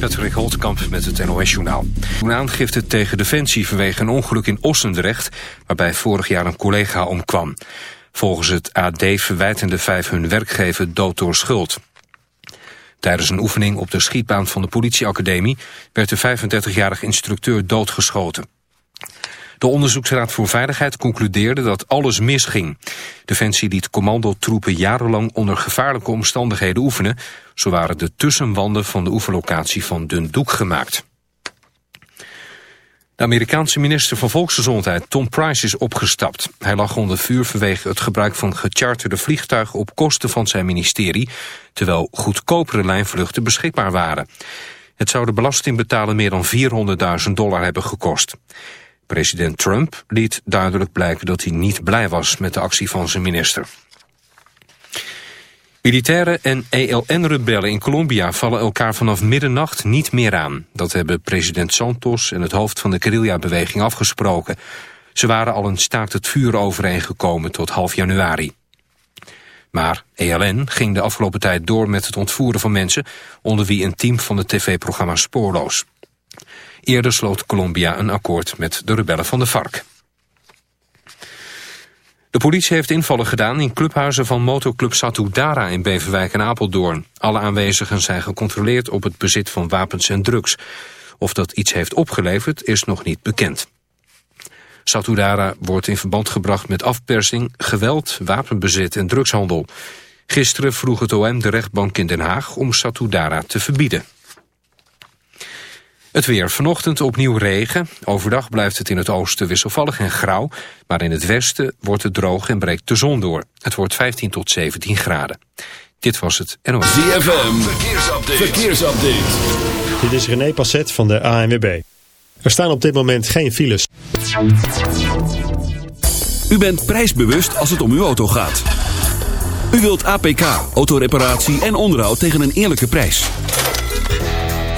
Patrick Holtkamp met het NOS-journaal. Een aangifte tegen Defensie vanwege een ongeluk in Ossendrecht... waarbij vorig jaar een collega omkwam. Volgens het AD verwijten de vijf hun werkgever dood door schuld. Tijdens een oefening op de schietbaan van de politieacademie... werd de 35-jarige instructeur doodgeschoten. De Onderzoeksraad voor Veiligheid concludeerde dat alles misging. Defensie liet commandotroepen jarenlang onder gevaarlijke omstandigheden oefenen. Zo waren de tussenwanden van de oefenlocatie van Dundoek gemaakt. De Amerikaanse minister van Volksgezondheid Tom Price is opgestapt. Hij lag onder vuur vanwege het gebruik van gecharterde vliegtuigen op kosten van zijn ministerie, terwijl goedkopere lijnvluchten beschikbaar waren. Het zou de belastingbetaler meer dan 400.000 dollar hebben gekost. President Trump liet duidelijk blijken dat hij niet blij was met de actie van zijn minister. Militairen en ELN-rebellen in Colombia vallen elkaar vanaf middernacht niet meer aan. Dat hebben president Santos en het hoofd van de guerrilla-beweging afgesproken. Ze waren al een staakt het vuur overeengekomen tot half januari. Maar ELN ging de afgelopen tijd door met het ontvoeren van mensen... onder wie een team van het tv-programma Spoorloos. Eerder sloot Colombia een akkoord met de rebellen van de FARC. De politie heeft invallen gedaan in clubhuizen van motoclub Satudara in Beverwijk en Apeldoorn. Alle aanwezigen zijn gecontroleerd op het bezit van wapens en drugs. Of dat iets heeft opgeleverd is nog niet bekend. Satudara wordt in verband gebracht met afpersing, geweld, wapenbezit en drugshandel. Gisteren vroeg het OM de rechtbank in Den Haag om Satudara te verbieden. Het weer. Vanochtend opnieuw regen. Overdag blijft het in het oosten wisselvallig en grauw. Maar in het westen wordt het droog en breekt de zon door. Het wordt 15 tot 17 graden. Dit was het NOS. ZFM. Verkeersupdate. Verkeersupdate. Dit is René Passet van de ANWB. Er staan op dit moment geen files. U bent prijsbewust als het om uw auto gaat. U wilt APK, autoreparatie en onderhoud tegen een eerlijke prijs.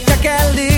que aquele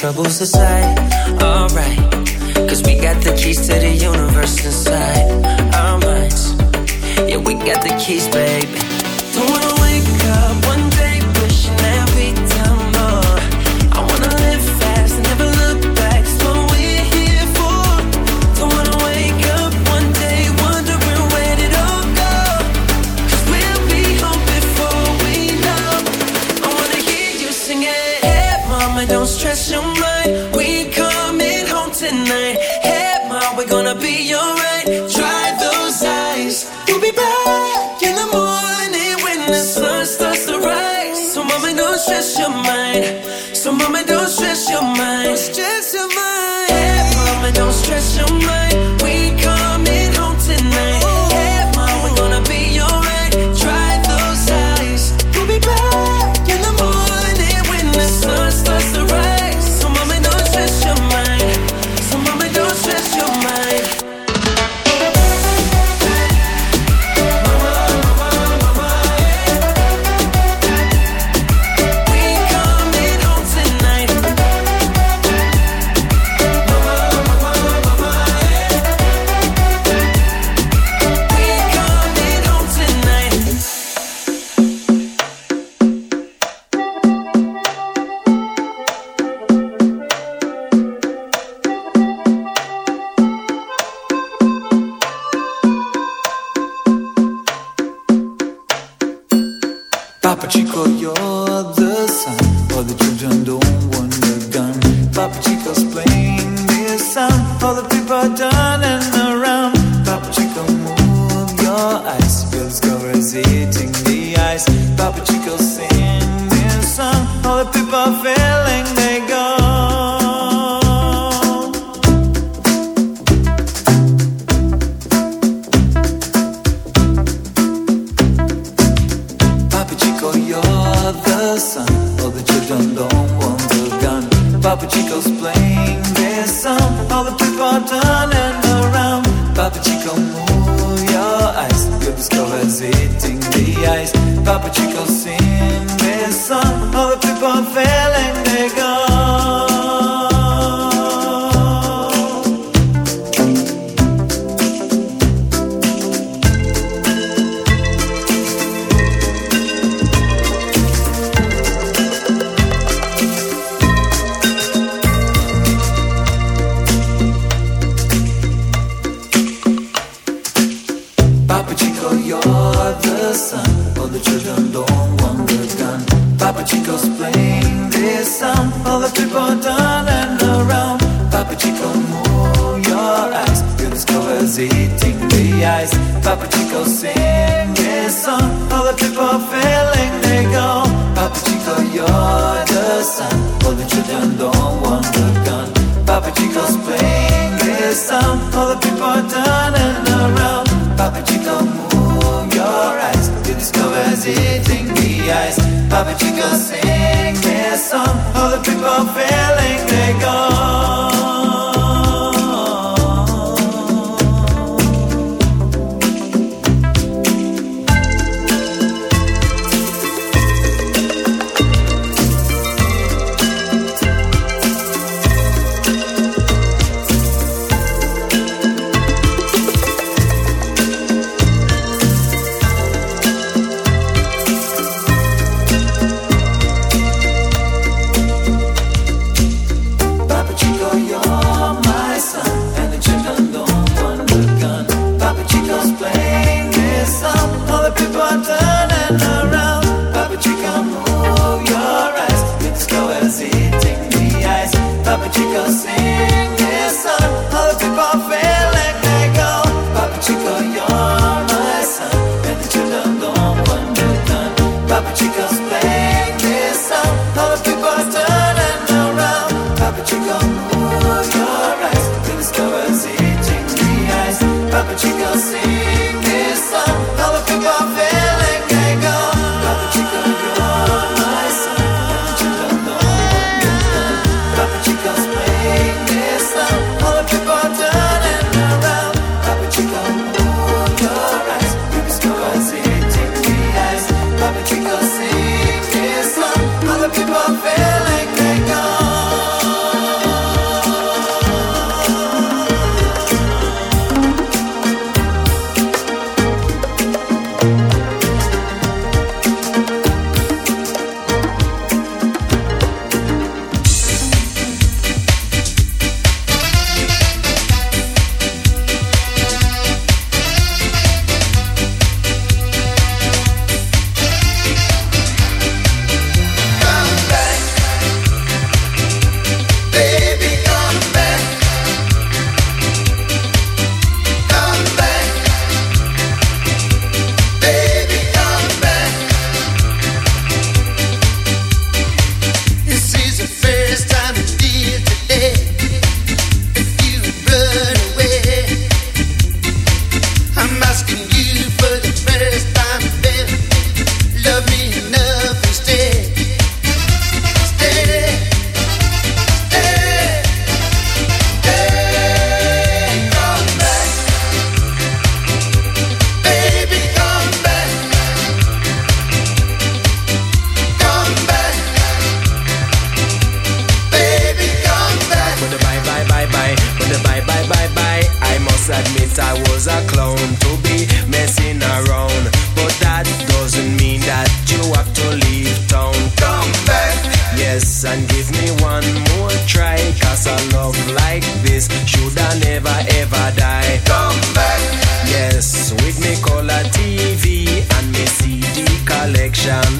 troubles aside. Alright I never ever die. Come back. Yes, with me color TV and me CD collection.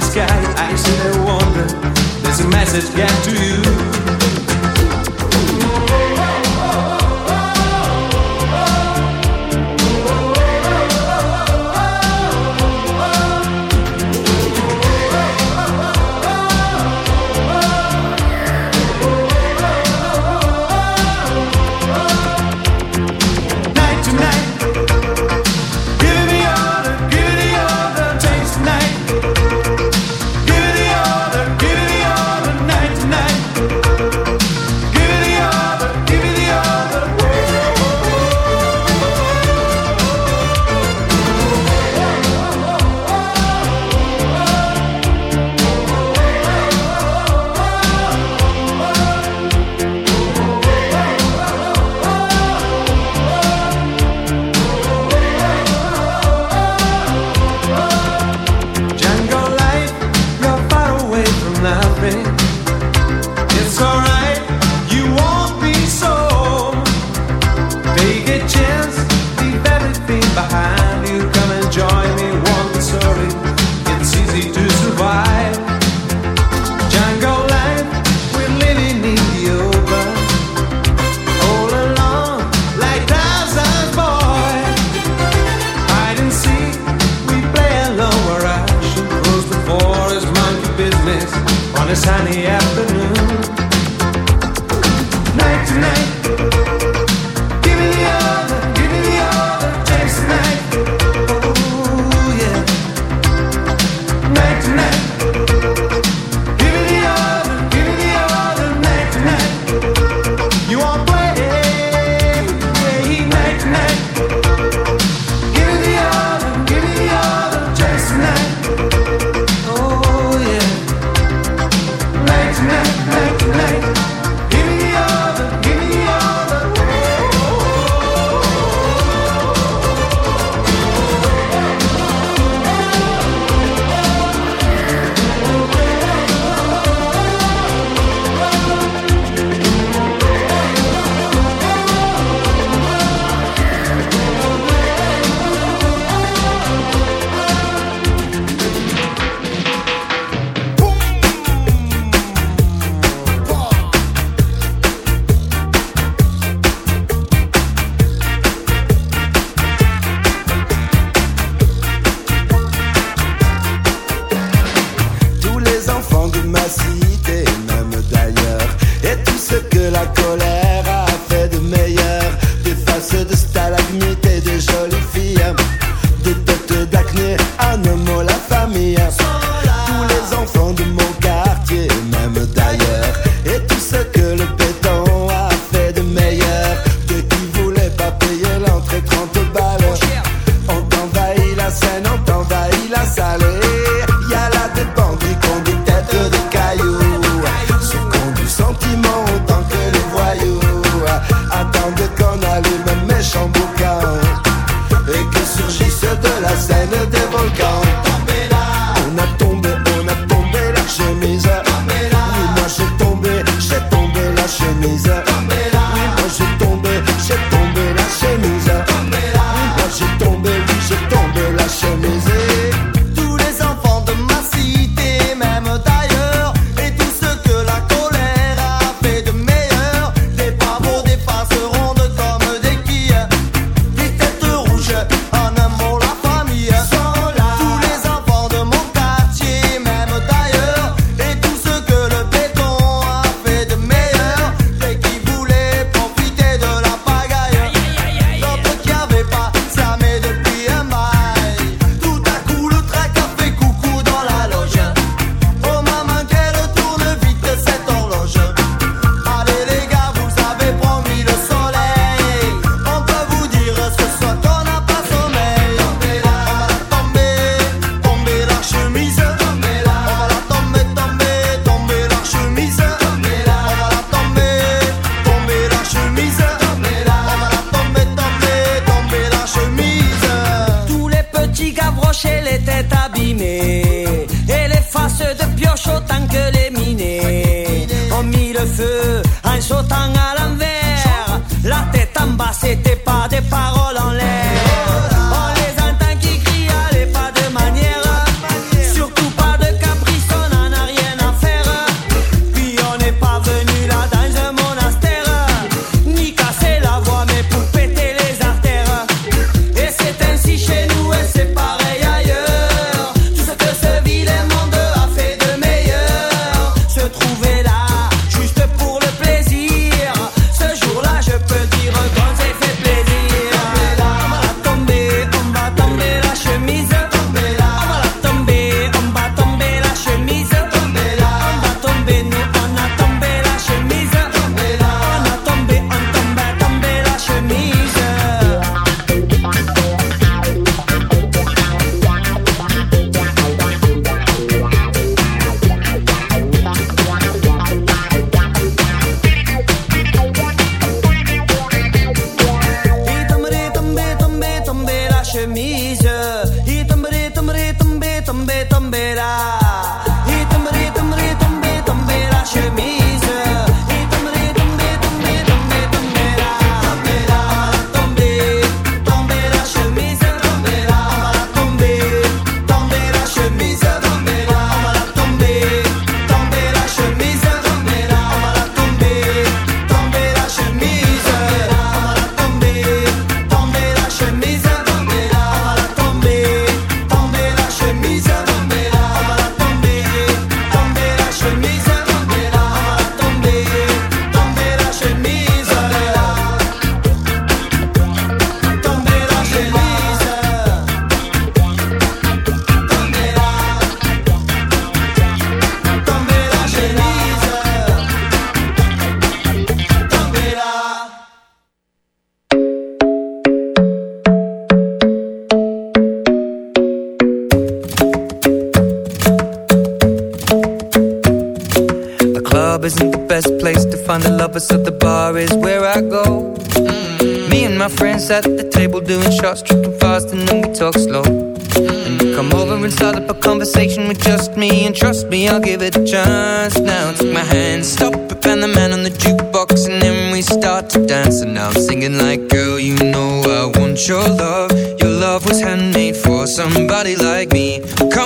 sky, I still wonder. There's a message get to you.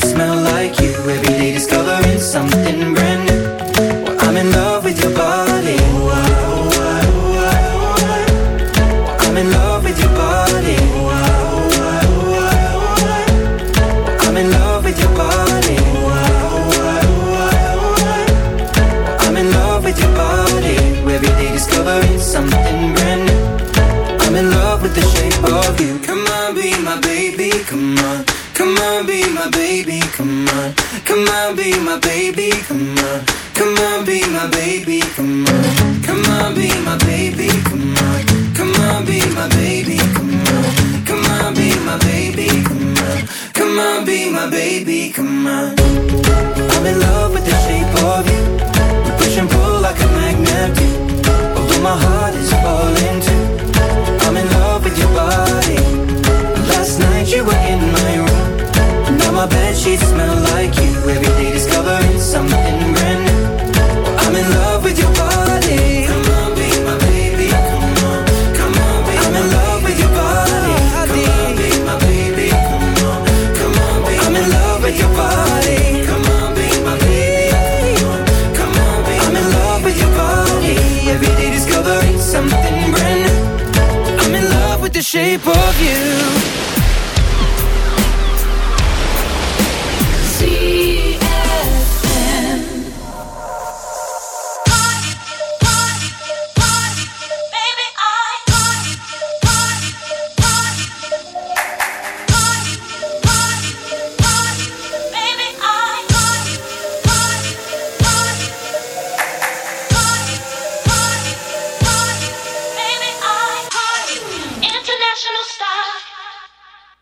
smell like you.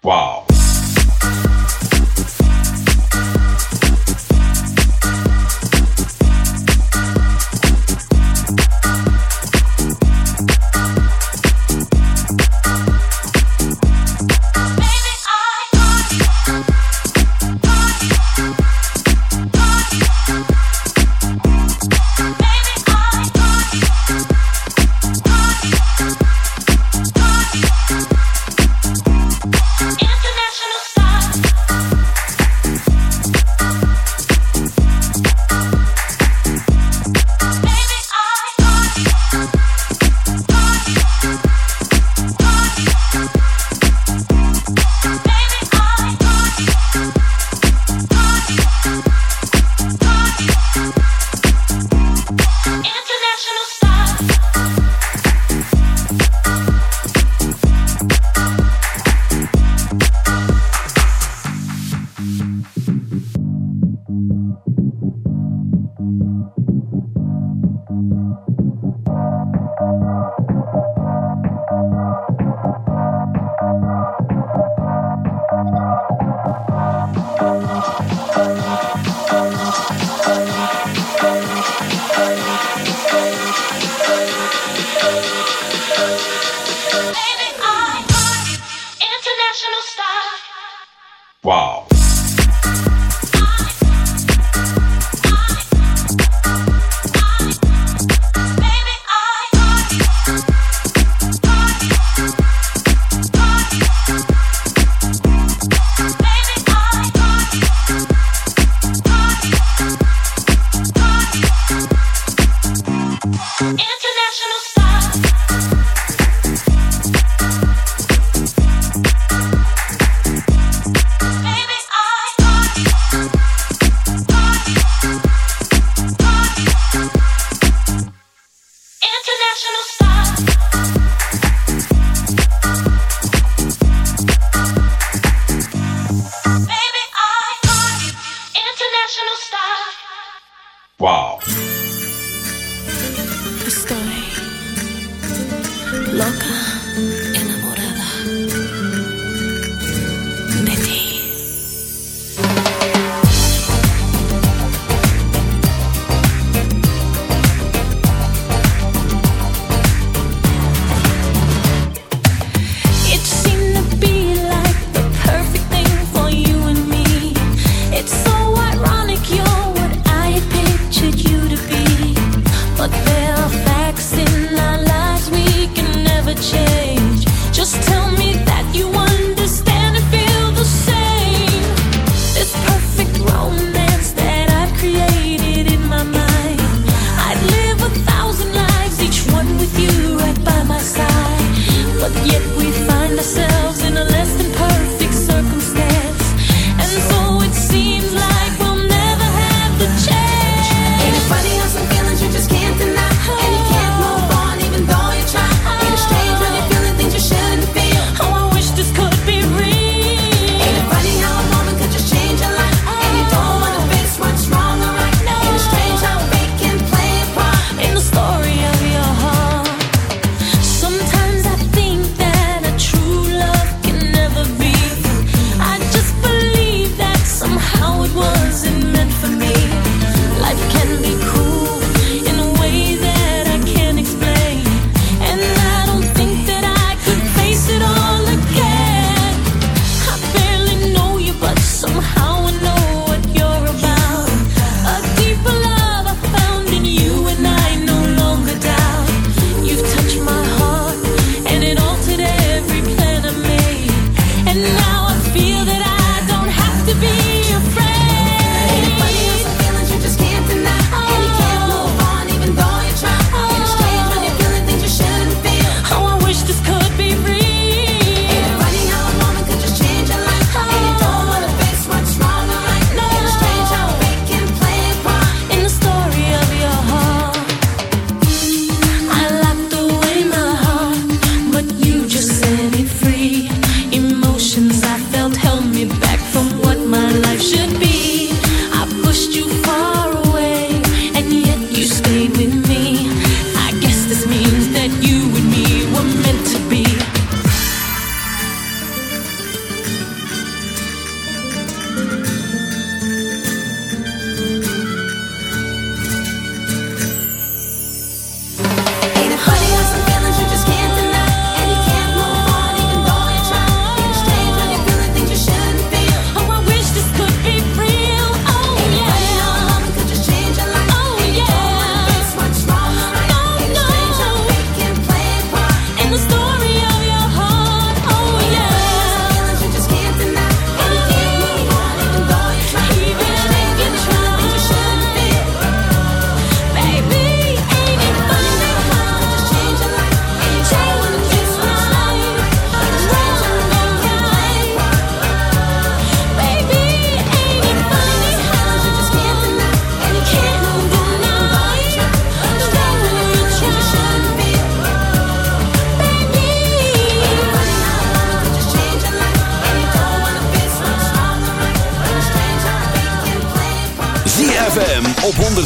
Wow. International